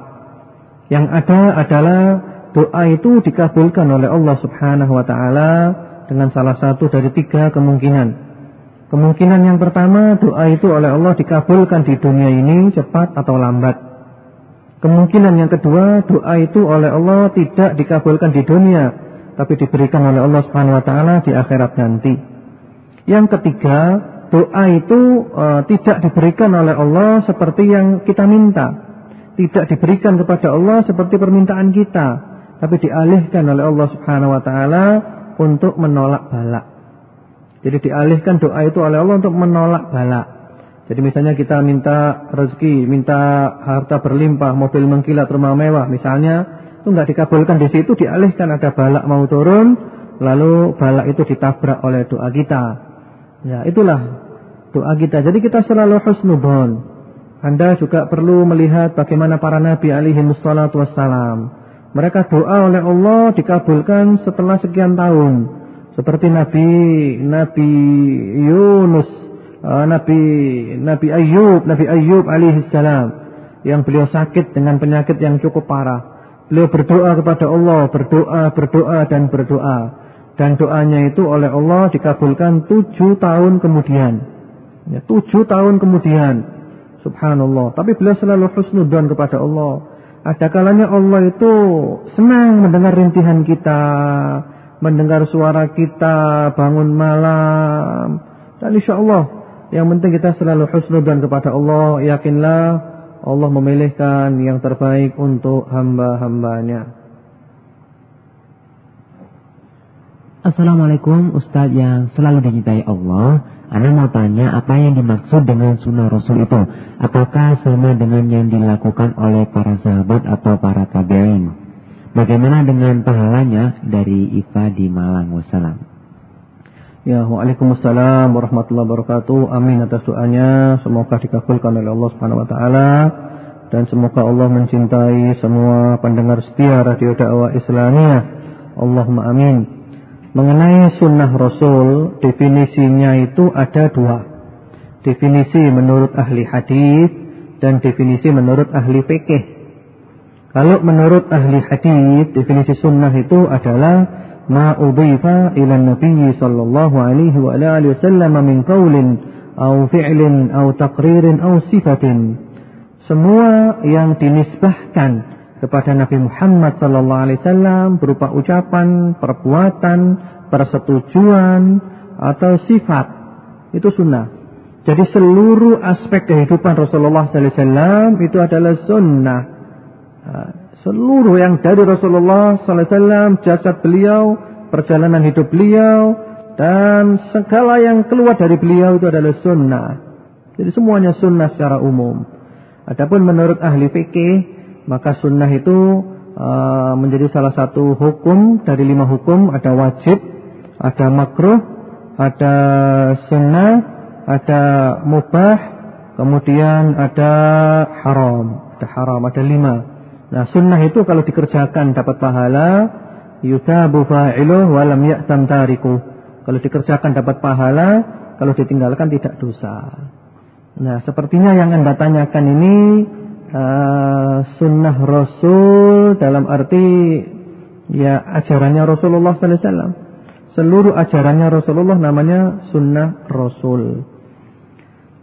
Yang ada adalah doa itu dikabulkan oleh Allah Subhanahu wa taala dengan salah satu dari tiga kemungkinan. Kemungkinan yang pertama, doa itu oleh Allah dikabulkan di dunia ini cepat atau lambat. Kemungkinan yang kedua, doa itu oleh Allah tidak dikabulkan di dunia, tapi diberikan oleh Allah Subhanahu wa taala di akhirat nanti. Yang ketiga, doa itu e, tidak diberikan oleh Allah seperti yang kita minta. Tidak diberikan kepada Allah seperti permintaan kita, tapi dialihkan oleh Allah Subhanahu wa taala untuk menolak bala. Jadi dialihkan doa itu oleh Allah untuk menolak bala. Jadi misalnya kita minta rezeki, minta harta berlimpah, mobil mengkilat, rumah mewah, misalnya itu nggak dikabulkan di situ, dialihkan ada balak mau turun, lalu balak itu ditabrak oleh doa kita. Ya, itulah doa kita. Jadi kita selalu husnubon. Anda juga perlu melihat bagaimana para nabi alaihi wassalatu wassalam. Mereka doa oleh Allah dikabulkan setelah sekian tahun. Seperti Nabi Nabi Yunus, Nabi Nabi Ayub, Nabi Ayub alaihi salam yang beliau sakit dengan penyakit yang cukup parah. Beliau berdoa kepada Allah, berdoa, berdoa dan berdoa. Dan doanya itu oleh Allah dikabulkan tujuh tahun kemudian. Ya, tujuh tahun kemudian. Subhanallah. Tapi beliau selalu husnudon kepada Allah. Ada kalanya Allah itu senang mendengar rintihan kita. Mendengar suara kita bangun malam. Dan insya Allah. Yang penting kita selalu husnudon kepada Allah. Yakinlah Allah memilihkan yang terbaik untuk hamba-hambanya. Assalamualaikum Ustadz yang selalu dicintai Allah. Anda mau tanya apa yang dimaksud dengan sunnah Rasul itu? Apakah sama dengan yang dilakukan oleh para sahabat atau para tabi'in? Bagaimana dengan pahalanya dari Iva di Malang? Wassalam. Ya, Waalaikumsalam warahmatullahi wabarakatuh. Amin atas doanya. Semoga dikabulkan oleh Allah Subhanahu wa taala dan semoga Allah mencintai semua pendengar setia radio dakwah Islamiyah. Allahumma amin. Mengenai sunnah Rasul, definisinya itu ada dua. Definisi menurut ahli hadis dan definisi menurut ahli fikih. Kalau menurut ahli hadis, definisi sunnah itu adalah ما أضيف إلى النبي صلى الله عليه وآله وسلم من قول أو فعل أو تقرير أو صفة semua yang dinisbahkan kepada Nabi Muhammad sallallahu alaihi wasallam berupa ucapan, perbuatan, persetujuan atau sifat itu sunnah. Jadi seluruh aspek kehidupan Rasulullah sallallahu alaihi wasallam itu adalah sunnah. Seluruh yang dari Rasulullah SAW, jasad beliau, perjalanan hidup beliau, dan segala yang keluar dari beliau itu adalah sunnah. Jadi semuanya sunnah secara umum. Adapun menurut ahli fikih, maka sunnah itu uh, menjadi salah satu hukum dari lima hukum. Ada wajib, ada makruh, ada sunnah, ada mubah, kemudian ada haram. Ada haram, ada lima. Nah sunnah itu kalau dikerjakan dapat pahala Yutabu fa'iluh walam ya'tam tariku. Kalau dikerjakan dapat pahala Kalau ditinggalkan tidak dosa. Nah sepertinya yang anda tanyakan ini uh, Sunnah Rasul dalam arti Ya ajarannya Rasulullah SAW Seluruh ajarannya Rasulullah namanya sunnah Rasul.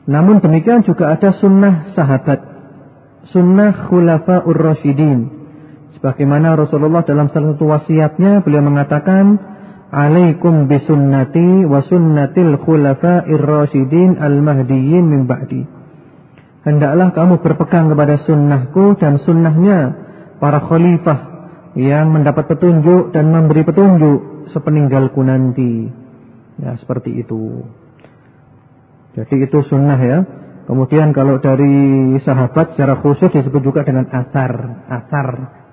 Namun demikian juga ada sunnah sahabat sunnah khulafaur rasyidin. Sebagaimana Rasulullah dalam salah satu wasiatnya beliau mengatakan, "Alaikum bisunnati wa sunnatil khulafair rasyidin al-mahdiyyin min ba'di." Hendaklah kamu berpegang kepada sunnahku dan sunnahnya para khalifah yang mendapat petunjuk dan memberi petunjuk sepeninggalku nanti. Ya, seperti itu. Jadi itu sunnah ya. Kemudian kalau dari sahabat secara khusus disebut juga dengan asar, asar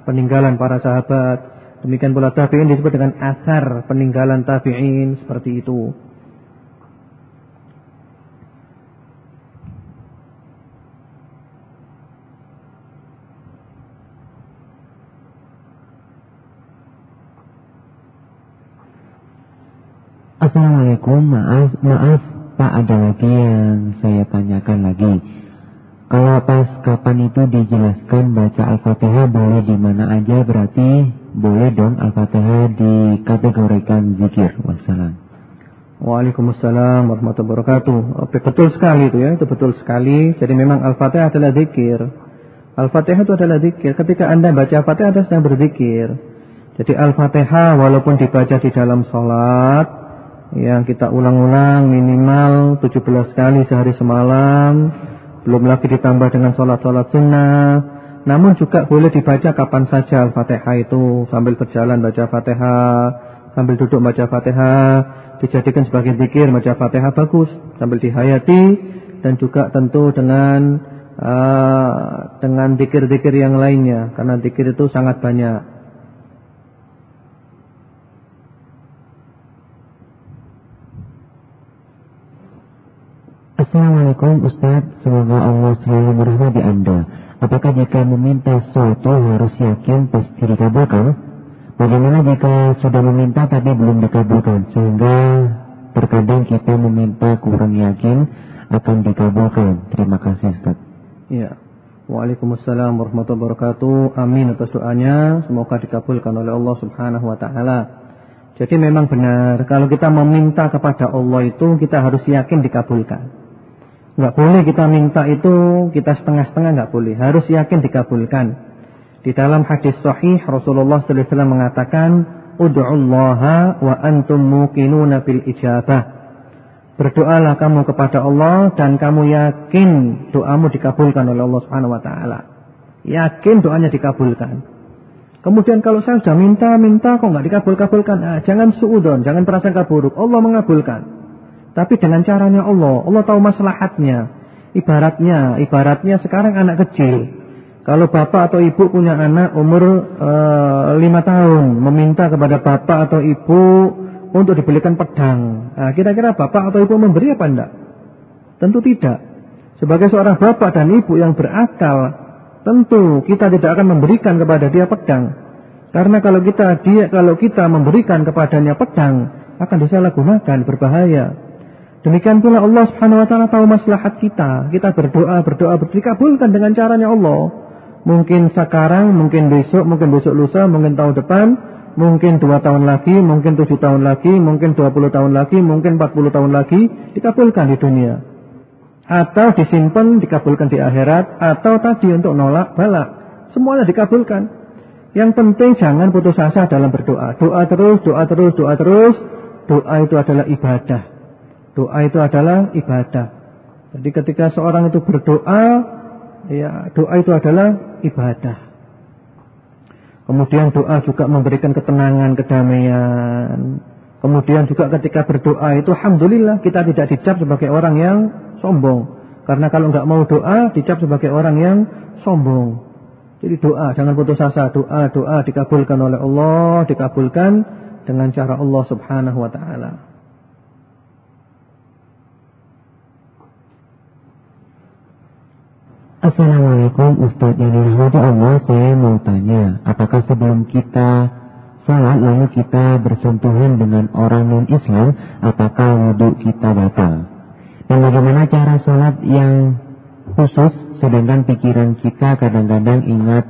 peninggalan para sahabat. Demikian pula tabi'in disebut dengan asar peninggalan tabi'in seperti itu. Assalamualaikum, maaf, maaf Pak ada lagi yang saya tanyakan lagi. Kalau pas kapan itu dijelaskan baca Al-Fatihah boleh di mana aja berarti boleh dong Al-Fatihah dikategorikan zikir. Wassalam. Waalaikumsalam warahmatullahi wabarakatuh. Betul sekali itu ya, itu betul sekali. Jadi memang Al-Fatihah adalah zikir. Al-Fatihah itu adalah zikir. Ketika Anda baca Al-Fatihah Anda sedang berzikir. Jadi Al-Fatihah walaupun dibaca di dalam sholat yang kita ulang-ulang minimal 17 kali sehari semalam. Belum lagi ditambah dengan sholat-sholat sunnah. Namun juga boleh dibaca kapan saja Al-Fatihah itu. Sambil berjalan baca Fatihah sambil duduk baca Fatihah dijadikan sebagai zikir baca Fatihah bagus sambil dihayati dan juga tentu dengan uh, dengan zikir-zikir yang lainnya karena zikir itu sangat banyak Assalamualaikum Ustaz, semoga Allah selalu merahmati Anda. Apakah jika meminta sesuatu harus yakin pasti dikabulkan? Bagaimana jika sudah meminta tapi belum dikabulkan sehingga terkadang kita meminta kurang yakin akan dikabulkan. Terima kasih Ustaz. Ya. Waalaikumsalam warahmatullahi wabarakatuh. Amin atas doanya. Semoga dikabulkan oleh Allah Subhanahu wa taala. Jadi memang benar kalau kita meminta kepada Allah itu kita harus yakin dikabulkan. Enggak boleh kita minta itu kita setengah-setengah enggak boleh. Harus yakin dikabulkan. Di dalam hadis sahih Rasulullah sallallahu alaihi wasallam mengatakan, "Ud'ullaha wa antum muqinuna bil ijabah." Berdoalah kamu kepada Allah dan kamu yakin doamu dikabulkan oleh Allah Subhanahu wa taala. Yakin doanya dikabulkan. Kemudian kalau saya sudah minta, minta kok nggak dikabul-kabulkan, ah, jangan suudon, jangan prasangka buruk. Allah mengabulkan. Tapi dengan caranya Allah, Allah tahu maslahatnya. Ibaratnya, ibaratnya sekarang anak kecil kalau bapak atau ibu punya anak umur e, lima tahun, meminta kepada bapak atau ibu untuk dibelikan pedang. Nah, kira-kira bapak atau ibu memberi apa enggak? Tentu tidak. Sebagai seorang bapak dan ibu yang berakal, tentu kita tidak akan memberikan kepada dia pedang. Karena kalau kita dia kalau kita memberikan kepadanya pedang, akan disalahgunakan, berbahaya. Demikian pula Allah Subhanahu wa taala tahu maslahat kita. Kita berdoa, berdoa, berdoa dikabulkan dengan caranya Allah. Mungkin sekarang, mungkin besok, mungkin besok lusa, mungkin tahun depan, mungkin dua tahun lagi, mungkin tujuh tahun lagi, mungkin dua puluh tahun lagi, mungkin empat puluh tahun lagi, dikabulkan di dunia. Atau disimpan, dikabulkan di akhirat, atau tadi untuk nolak, balak. Semuanya dikabulkan. Yang penting jangan putus asa dalam berdoa. Doa terus, doa terus, doa terus. Doa itu adalah ibadah. Doa itu adalah ibadah. Jadi ketika seorang itu berdoa, ya doa itu adalah ibadah. Kemudian doa juga memberikan ketenangan, kedamaian. Kemudian juga ketika berdoa itu alhamdulillah kita tidak dicap sebagai orang yang sombong. Karena kalau nggak mau doa dicap sebagai orang yang sombong. Jadi doa jangan putus asa, doa doa dikabulkan oleh Allah, dikabulkan dengan cara Allah Subhanahu wa taala. Assalamualaikum Ustaz yang dirahmati Allah Saya mau tanya Apakah sebelum kita Salat lalu kita bersentuhan dengan orang non-Islam Apakah wudhu kita batal? Dan bagaimana cara salat yang khusus Sedangkan pikiran kita kadang-kadang ingat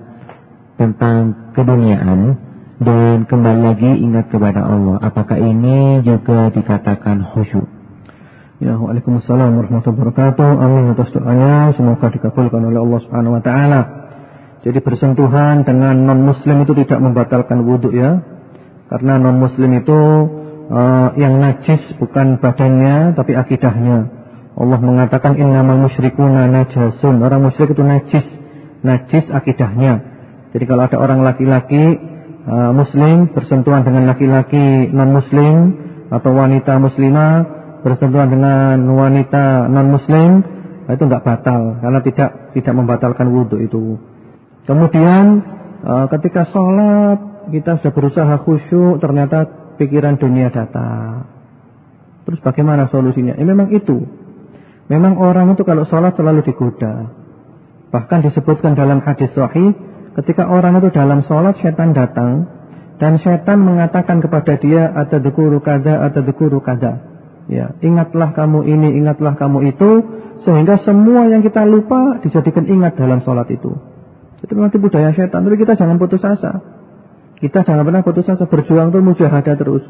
Tentang keduniaan Dan kembali lagi ingat kepada Allah? Apakah ini juga dikatakan khusyuk Ya, Waalaikumsalam warahmatullahi wabarakatuh. Amin atas doanya, semoga dikabulkan oleh Allah Subhanahu wa taala. Jadi bersentuhan dengan non muslim itu tidak membatalkan wudhu ya. Karena non muslim itu uh, yang najis bukan badannya tapi akidahnya. Allah mengatakan innamal musyrikuna najasun. Orang musyrik itu najis, najis akidahnya. Jadi kalau ada orang laki-laki uh, muslim bersentuhan dengan laki-laki non muslim atau wanita muslimah bersentuhan dengan wanita non muslim itu enggak batal karena tidak tidak membatalkan wudhu itu. Kemudian eh, ketika sholat kita sudah berusaha khusyuk ternyata pikiran dunia datang. Terus bagaimana solusinya? Ya memang itu. Memang orang itu kalau sholat selalu digoda. Bahkan disebutkan dalam hadis sahih ketika orang itu dalam sholat setan datang dan setan mengatakan kepada dia ada dekuru kada ada dekuru kada Ya, ingatlah kamu ini, ingatlah kamu itu, sehingga semua yang kita lupa dijadikan ingat dalam sholat itu. Itu memang tipu daya setan, tapi kita jangan putus asa. Kita jangan pernah putus asa, berjuang tuh mujahadah terus.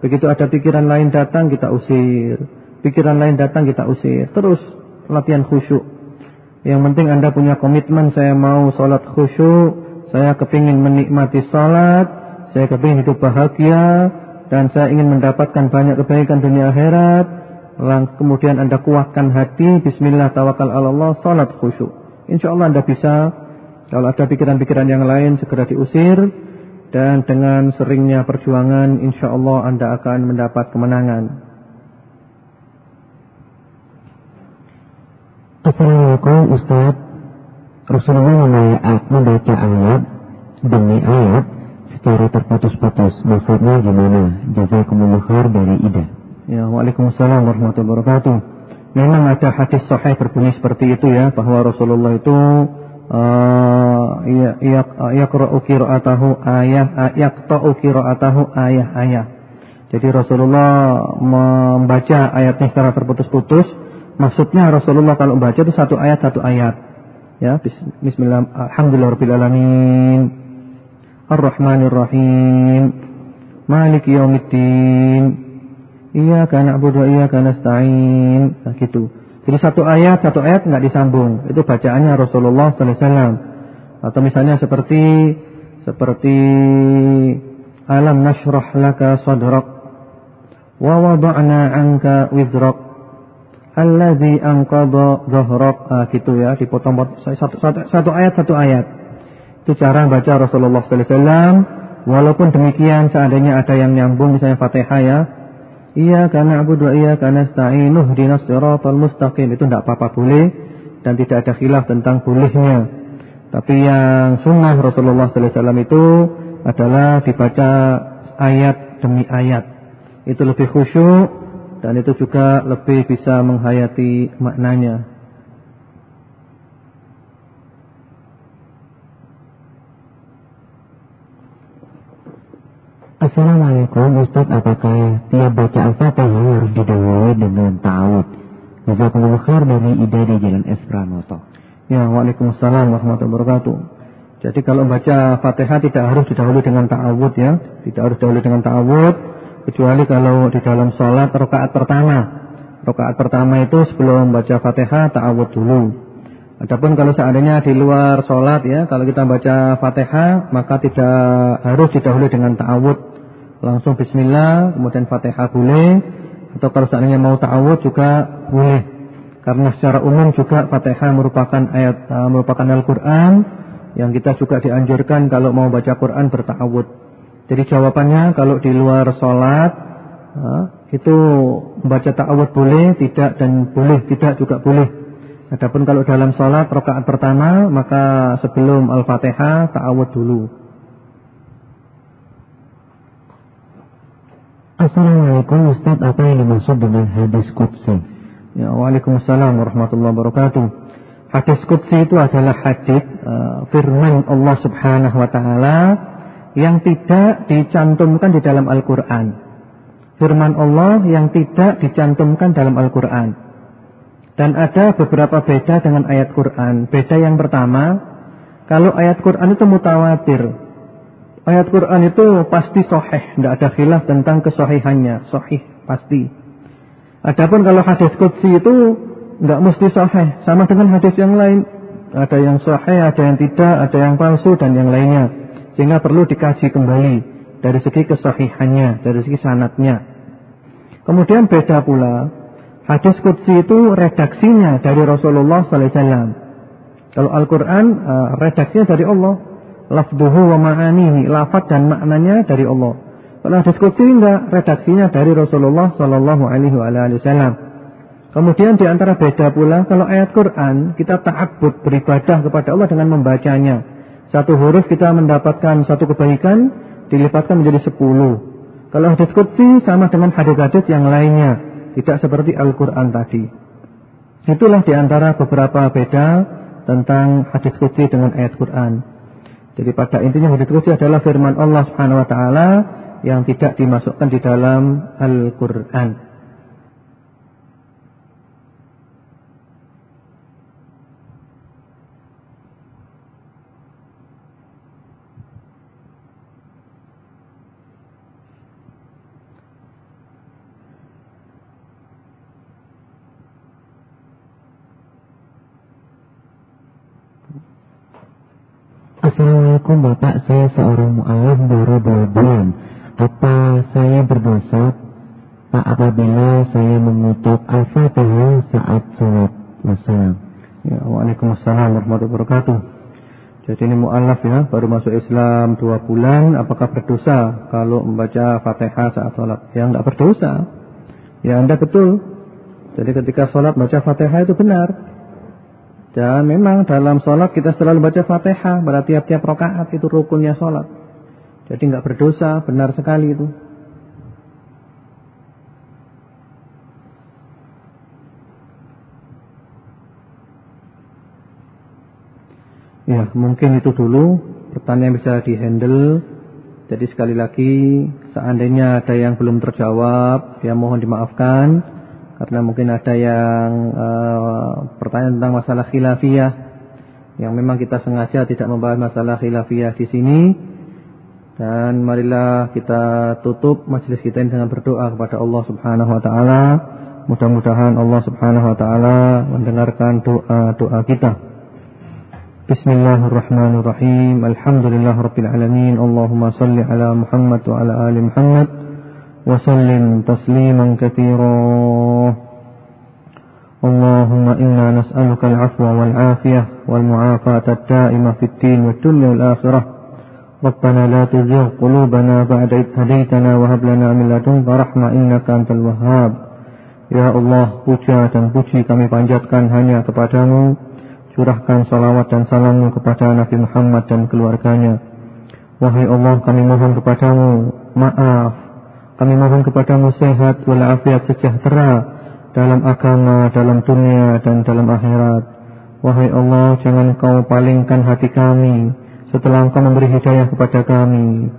Begitu ada pikiran lain datang, kita usir. Pikiran lain datang, kita usir. Terus latihan khusyuk. Yang penting Anda punya komitmen, saya mau sholat khusyuk, saya kepingin menikmati sholat, saya kepingin hidup bahagia, dan saya ingin mendapatkan banyak kebaikan dunia akhirat, lang kemudian Anda kuatkan hati, bismillah tawakal Allah, salat khusyuk. Insya Allah Anda bisa, kalau ada pikiran-pikiran yang lain segera diusir, dan dengan seringnya perjuangan, insya Allah Anda akan mendapat kemenangan. Assalamualaikum Ustaz. Rasulullah membaca ayat demi ayat secara terputus-putus. Maksudnya gimana? Jazakumullah khair dari Ida. Ya, Waalaikumsalam warahmatullahi wabarakatuh. Memang ada hadis sahih berbunyi seperti itu ya, bahwa Rasulullah itu uh, yaqra'u qira'atahu ayah yaqta'u qira'atahu ayah ayah. Jadi Rasulullah membaca ayatnya secara terputus-putus. Maksudnya Rasulullah kalau membaca itu satu ayat satu ayat. Ya, bismillah alhamdulillahirabbil alamin. Ar-Rahmanir-Rahim. Maliki yaumiddin. Iyyaka na'budu wa iyyaka nasta'in. Nah, gitu. Jadi satu ayat, satu ayat enggak disambung. Itu bacaannya Rasulullah sallallahu alaihi wasallam. Atau misalnya seperti seperti alam nashrah laka sadrak wa wada'na 'anka wizrak alladzi anqadha dhahrak. Ah gitu ya, dipotong satu, satu, satu ayat satu ayat. Itu cara baca Rasulullah wasallam. Walaupun demikian seandainya ada yang nyambung misalnya Fatihah ya, Iya karena Abu Dua iya karena Stainuh di siratal mustaqim itu tidak apa-apa boleh dan tidak ada khilaf tentang bolehnya. Tapi yang sunnah Rasulullah wasallam itu adalah dibaca ayat demi ayat. Itu lebih khusyuk dan itu juga lebih bisa menghayati maknanya. Assalamualaikum Ustaz, apakah tiap baca Al-Fatihah harus didahului dengan ta'awud? Jazakumullah khair dari Ida di Jalan Es Pranoto. Ya, Waalaikumsalam warahmatullahi wabarakatuh. Jadi kalau baca Fatihah tidak harus didahului dengan ta'awud ya, tidak harus didahului dengan ta'awud kecuali kalau di dalam sholat rakaat pertama. Rakaat pertama itu sebelum baca Fatihah ta'awud dulu. Adapun kalau seandainya di luar sholat ya, kalau kita baca Fatihah maka tidak harus didahului dengan ta'awud langsung bismillah, kemudian Fatihah boleh atau kalau seandainya mau ta'awud juga boleh. Karena secara umum juga Fatihah merupakan ayat uh, merupakan Al-Qur'an yang kita juga dianjurkan kalau mau baca Quran berta'awud. Jadi jawabannya kalau di luar sholat uh, itu membaca ta'awud boleh, tidak dan boleh, tidak juga boleh. Adapun kalau dalam sholat rakaat pertama maka sebelum Al-Fatihah ta'awud dulu. Assalamualaikum Ustaz, apa yang dimaksud dengan hadis Qudsi? Ya, Waalaikumsalam warahmatullahi wabarakatuh. Hadis Qudsi itu adalah hadis uh, firman Allah Subhanahu wa taala yang tidak dicantumkan di dalam Al-Qur'an. Firman Allah yang tidak dicantumkan dalam Al-Qur'an. Dan ada beberapa beda dengan ayat Qur'an. Beda yang pertama, kalau ayat Qur'an itu mutawatir, Ayat Quran itu pasti sahih, tidak ada khilaf tentang kesahihannya, sahih pasti. Adapun kalau hadis qudsi itu tidak mesti sahih, sama dengan hadis yang lain. Ada yang sahih, ada yang tidak, ada yang palsu dan yang lainnya. Sehingga perlu dikaji kembali dari segi kesahihannya, dari segi sanatnya. Kemudian beda pula, hadis qudsi itu redaksinya dari Rasulullah wasallam. Kalau Al-Qur'an uh, redaksinya dari Allah lafduhu wa ma'anihi, lafaz dan maknanya dari Allah. Kalau hadis enggak, redaksinya dari Rasulullah sallallahu alaihi wasallam. Kemudian di antara beda pula kalau ayat Quran kita ta'abbud beribadah kepada Allah dengan membacanya. Satu huruf kita mendapatkan satu kebaikan dilipatkan menjadi sepuluh. Kalau hadis sama dengan hadis-hadis yang lainnya, tidak seperti Al-Qur'an tadi. Itulah di antara beberapa beda tentang hadis qudsi dengan ayat Quran. Jadi pada intinya hadis qudsi adalah firman Allah Subhanahu wa taala yang tidak dimasukkan di dalam Al-Qur'an. Assalamualaikum Bapak, saya seorang mu'alaf baru dua bulan. Apa saya berdosa Pak apabila saya mengutuk Al-Fatihah saat sholat? Wassalam. Ya, Waalaikumsalam warahmatullahi wabarakatuh. Jadi ini mu'alaf ya, baru masuk Islam dua bulan, apakah berdosa kalau membaca Fatihah saat sholat? Ya enggak berdosa. Ya Anda betul. Jadi ketika sholat baca Fatihah itu benar. Dan memang dalam sholat kita selalu baca fatihah pada tiap-tiap rokaat itu rukunnya sholat. Jadi nggak berdosa, benar sekali itu. Ya, mungkin itu dulu pertanyaan bisa dihandle. Jadi sekali lagi, seandainya ada yang belum terjawab, ya mohon dimaafkan karena mungkin ada yang eh, uh, pertanyaan tentang masalah khilafiyah yang memang kita sengaja tidak membahas masalah khilafiyah di sini. Dan marilah kita tutup majelis kita ini dengan berdoa kepada Allah Subhanahu wa taala. Mudah-mudahan Allah Subhanahu wa taala mendengarkan doa-doa kita. Bismillahirrahmanirrahim. Alhamdulillahirabbil alamin. Allahumma shalli ala Muhammad wa ala ali Muhammad. وسلم تسليما كثيرا اللهم إنا نسألك العفو والعافية والمعافاة الدائمة في الدين والدنيا والآخرة ربنا لا تزغ قلوبنا بعد إذ هديتنا وهب لنا من لدنك رحمة إنك أنت الوهاب Ya Allah, puja dan puji kami panjatkan hanya kepadamu curahkan salawat dan salammu kepada Nabi Muhammad dan keluarganya. Wahai Allah, kami mohon kepadamu maaf. kami mohon kepadamu sehat walafiat sejahtera dalam agama, dalam dunia, dan dalam akhirat. Wahai Allah, jangan kau palingkan hati kami setelah engkau memberi hidayah kepada kami.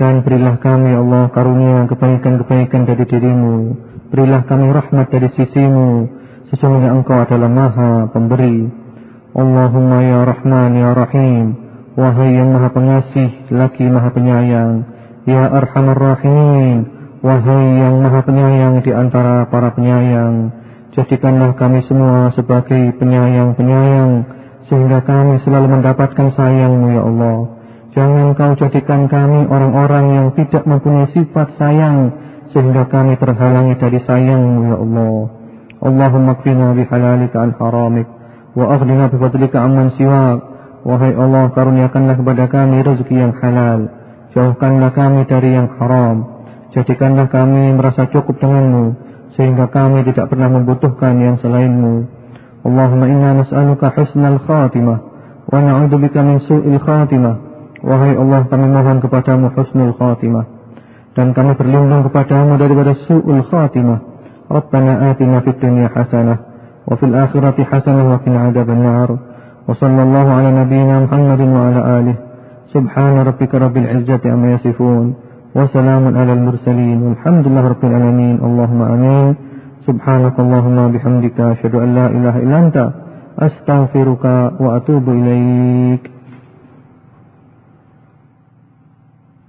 Dan berilah kami, Allah, karunia kebaikan-kebaikan dari dirimu. Berilah kami rahmat dari sisimu Sesungguhnya engkau adalah maha pemberi Allahumma ya Rahman ya Rahim Wahai yang maha pengasih Lagi maha penyayang Ya Arhamar Rahimin Wahai yang maha penyayang di antara para penyayang Jadikanlah kami semua sebagai penyayang-penyayang Sehingga kami selalu mendapatkan sayangmu ya Allah. Jangan kau jadikan kami orang-orang yang tidak mempunyai sifat sayang Sehingga kami terhalangi dari sayangmu ya Allah. Allahumma kfina bihalalika an haramik wa aghnina bifadlika amman siwak. Wahai Allah karuniakanlah kepada kami rezeki yang halal Jauhkanlah kami dari yang haram. Jadikanlah kami merasa cukup denganmu, sehingga kami tidak pernah membutuhkan yang selainmu. Allahumma inna nas'aluka husnal khatimah, wa na'udzubika min su'il khatimah. Wahai Allah, kami mohon kepadamu husnul khatimah. Dan kami berlindung kepadamu daripada su'ul khatimah. Rabbana atina fid dunya hasanah, wa fil akhirati hasanah wa qina adzabannar. Wa sallallahu ala nabiyyina Muhammadin wa ala alihi Subhana rabbika rabbil izzati amma yasifun. Wassalamun alal mursalin. Walhamdulillah rabbil alamin. Allahumma amin. Subhanakallahumma bihamdika. Asyadu an la ilaha illa anta. Astaghfiruka wa atubu ilaik.